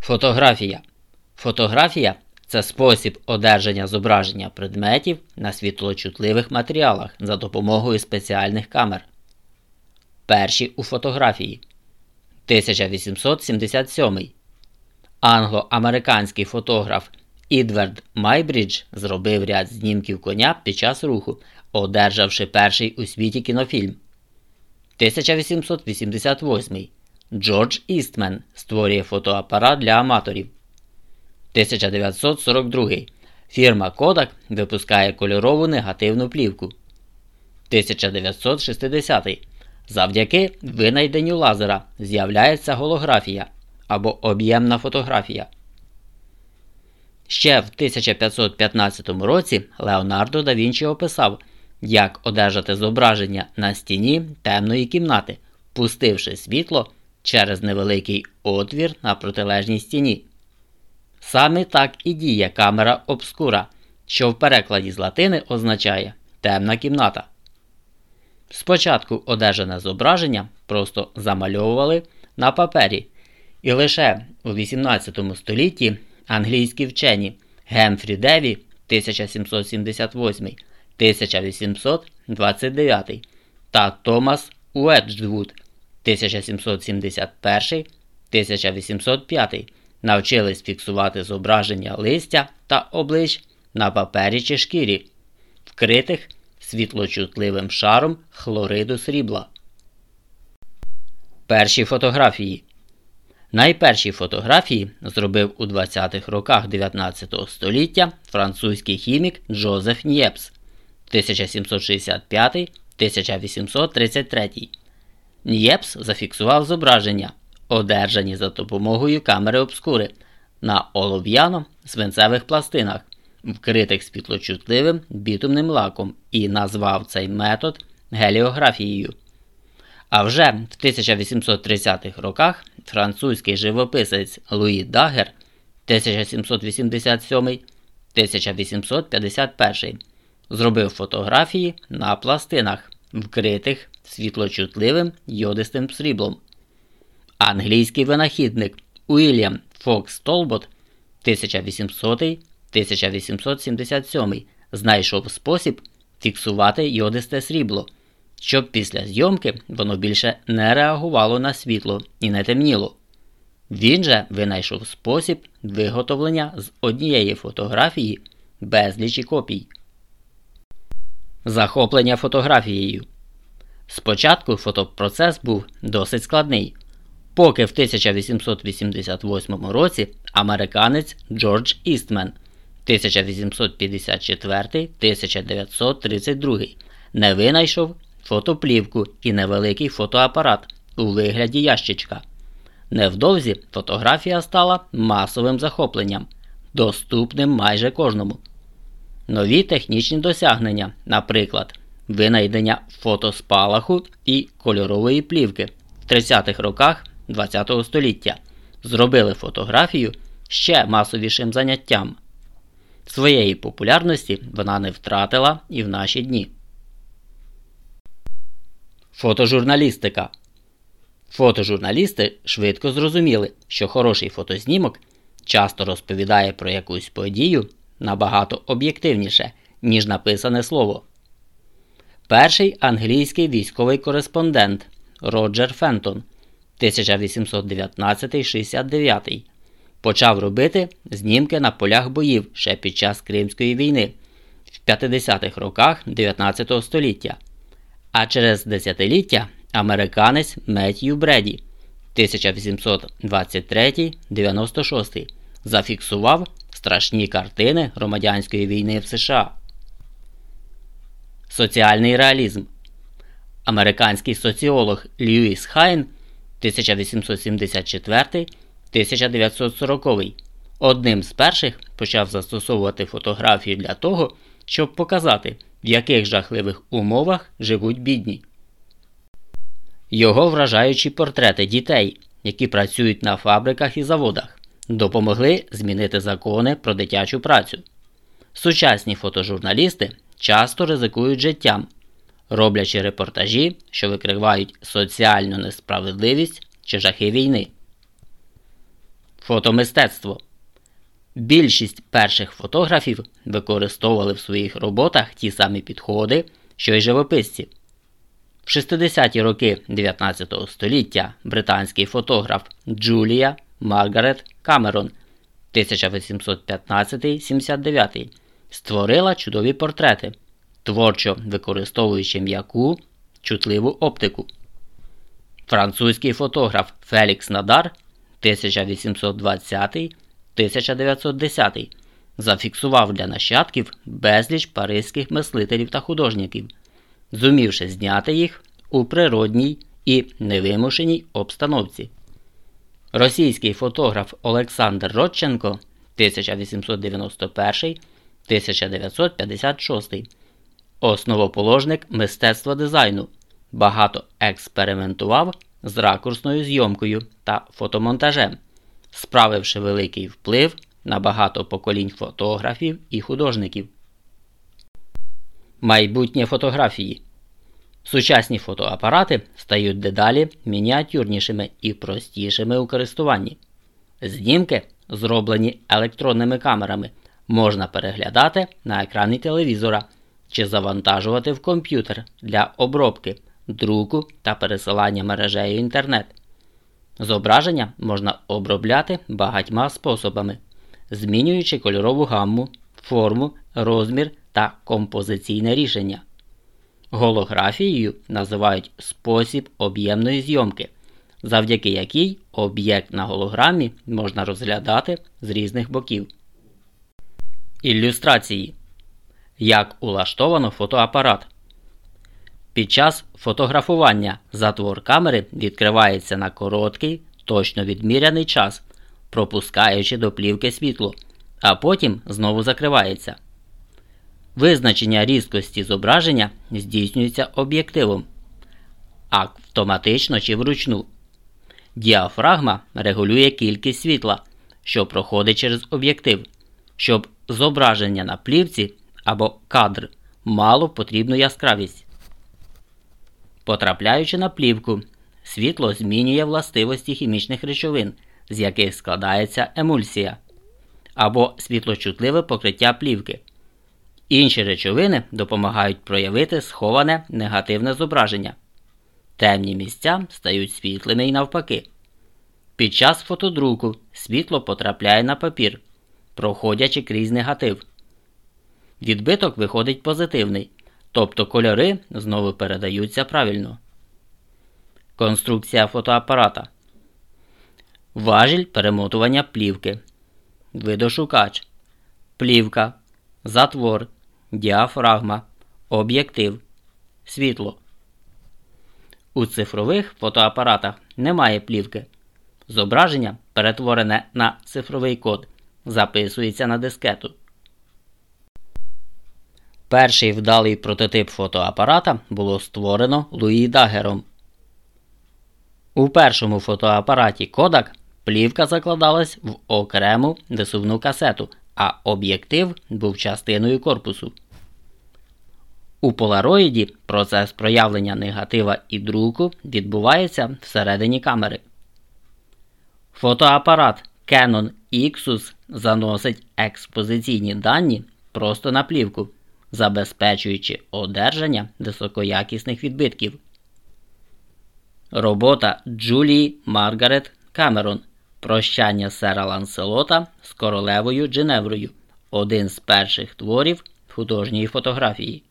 Фотографія. Фотографія це спосіб одержання зображення предметів на світлочутливих матеріалах за допомогою спеціальних камер. Перші у фотографії 1877. Англо-американський фотограф Ідвард Майбридж зробив ряд знімків коня під час руху, одержавши перший у світі кінофільм. 1888. Джордж Істмен створює фотоапарат для аматорів. 1942. Фірма Kodak випускає кольорову негативну плівку. 1960. Завдяки винайденню лазера з'являється голографія або об'ємна фотографія. Ще в 1515 році Леонардо да Вінчі описав, як одержати зображення на стіні темної кімнати, пустивши світло через невеликий отвір на протилежній стіні. Саме так і діє камера обскура, що в перекладі з латини означає темна кімната. Спочатку одержане зображення просто замальовували на папері, і лише у 18 столітті англійські вчені Гемфрі Деві 1778 1829 та Томас Уеджвуд 1771 1805 навчились фіксувати зображення листя та облич на папері чи шкірі, вкритих світлочутливим шаром хлориду срібла. Перші фотографії Найперші фотографії зробив у 20-х роках 19 століття французький хімік Джозеф Нєпс 1765-1833. Нєпс зафіксував зображення, одержані за допомогою камери обскури на олов'яно свинцевих пластинах, вкритих світлочутливим бітумним лаком, і назвав цей метод геліографією. А вже в 1830-х роках французький живописець Луї Дагер 1787-1851 зробив фотографії на пластинах, вкритих світлочутливим йодистим сріблом. Англійський винахідник Уільям Фокс Толбот 1800-1877 знайшов спосіб фіксувати йодисте срібло щоб після зйомки воно більше не реагувало на світло і не темніло. Він же винайшов спосіб виготовлення з однієї фотографії безлічі копій. Захоплення фотографією. Спочатку фотопроцес був досить складний, поки в 1888 році американець Джордж Істмен 1854 1932 не винайшов фотоплівку і невеликий фотоапарат у вигляді ящичка. Невдовзі фотографія стала масовим захопленням, доступним майже кожному. Нові технічні досягнення, наприклад, винайдення фотоспалаху і кольорової плівки в 30-х роках ХХ століття, зробили фотографію ще масовішим заняттям. Своєї популярності вона не втратила і в наші дні. Фотожурналістика. Фотожурналісти швидко зрозуміли, що хороший фотознімок часто розповідає про якусь подію набагато об'єктивніше, ніж написане слово. Перший англійський військовий кореспондент Роджер Фентон 1819-69 почав робити знімки на полях боїв ще під час Кримської війни в 50-х роках 19 століття. А через десятиліття американець Меттью Бреді 1823-96 зафіксував страшні картини громадянської війни в США. Соціальний реалізм. Американський соціолог Льюіс Хайн 1874-1940 одним з перших почав застосовувати фотографію для того, щоб показати в яких жахливих умовах живуть бідні. Його вражаючі портрети дітей, які працюють на фабриках і заводах, допомогли змінити закони про дитячу працю. Сучасні фотожурналісти часто ризикують життям, роблячи репортажі, що викривають соціальну несправедливість чи жахи війни. Фотомистецтво. Більшість перших фотографів використовували в своїх роботах ті самі підходи, що й живописці. В 60-ті роки 19 століття британський фотограф Джулія Маргарет Камерон 1815-79 створила чудові портрети, творчо використовуючи м'яку чутливу оптику. Французький фотограф Фелікс Надар 1820-1910 зафіксував для нащадків безліч паризьких мислителів та художників, зумівши зняти їх у природній і невимушеній обстановці. Російський фотограф Олександр Родченко 1891 1956 основоположник мистецтва дизайну, багато експериментував з ракурсною зйомкою та фотомонтажем, справивши великий вплив на багато поколінь фотографів і художників. Майбутнє фотографії. Сучасні фотоапарати стають дедалі мініатюрнішими і простішими у користуванні. Знімки, зроблені електронними камерами, можна переглядати на екрані телевізора чи завантажувати в комп'ютер для обробки, друку та пересилання мережею інтернет. Зображення можна обробляти багатьма способами, змінюючи кольорову гамму, форму, розмір та композиційне рішення. Голографією називають спосіб об'ємної зйомки, завдяки якій об'єкт на голограмі можна розглядати з різних боків. Ілюстрації. Як улаштовано фотоапарат. Під час фотографування затвор камери відкривається на короткий, точно відміряний час, пропускаючи до плівки світло, а потім знову закривається. Визначення різкості зображення здійснюється об'єктивом, автоматично чи вручну. Діафрагма регулює кількість світла, що проходить через об'єктив, щоб зображення на плівці або кадр мало потрібну яскравість. Потрапляючи на плівку, світло змінює властивості хімічних речовин, з яких складається емульсія або світлочутливе покриття плівки. Інші речовини допомагають проявити сховане негативне зображення. Темні місця стають світлими і навпаки. Під час фотодруку світло потрапляє на папір, проходячи крізь негатив. Відбиток виходить позитивний, тобто кольори знову передаються правильно. Конструкція фотоапарата. Важіль перемотування плівки. Видошукач. Плівка. Затвор діафрагма, об'єктив, світло. У цифрових фотоапаратах немає плівки. Зображення, перетворене на цифровий код, записується на дискету. Перший вдалий прототип фотоапарата було створено Луї Дагером. У першому фотоапараті Kodak плівка закладалась в окрему висувну касету а об'єктив був частиною корпусу. У полароїді процес проявлення негатива і друку відбувається всередині камери. Фотоапарат Canon Ixus заносить експозиційні дані просто на плівку, забезпечуючи одержання високоякісних відбитків. Робота Джулії Маргарет Камерон Прощання сера Ланселота з королевою Дженеврою один з перших творів художньої фотографії.